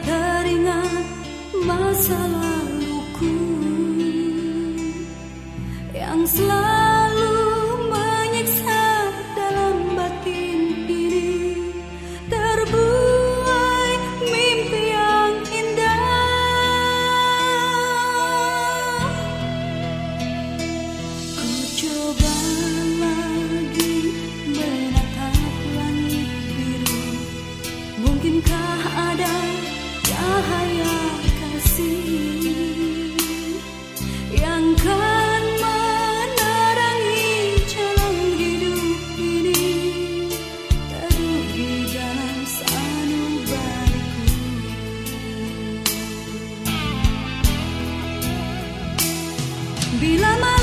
teringat masa laluku yang selalu menyiksa dalam batin ini terbuai mimpi yang indah. Ku coba Bila mana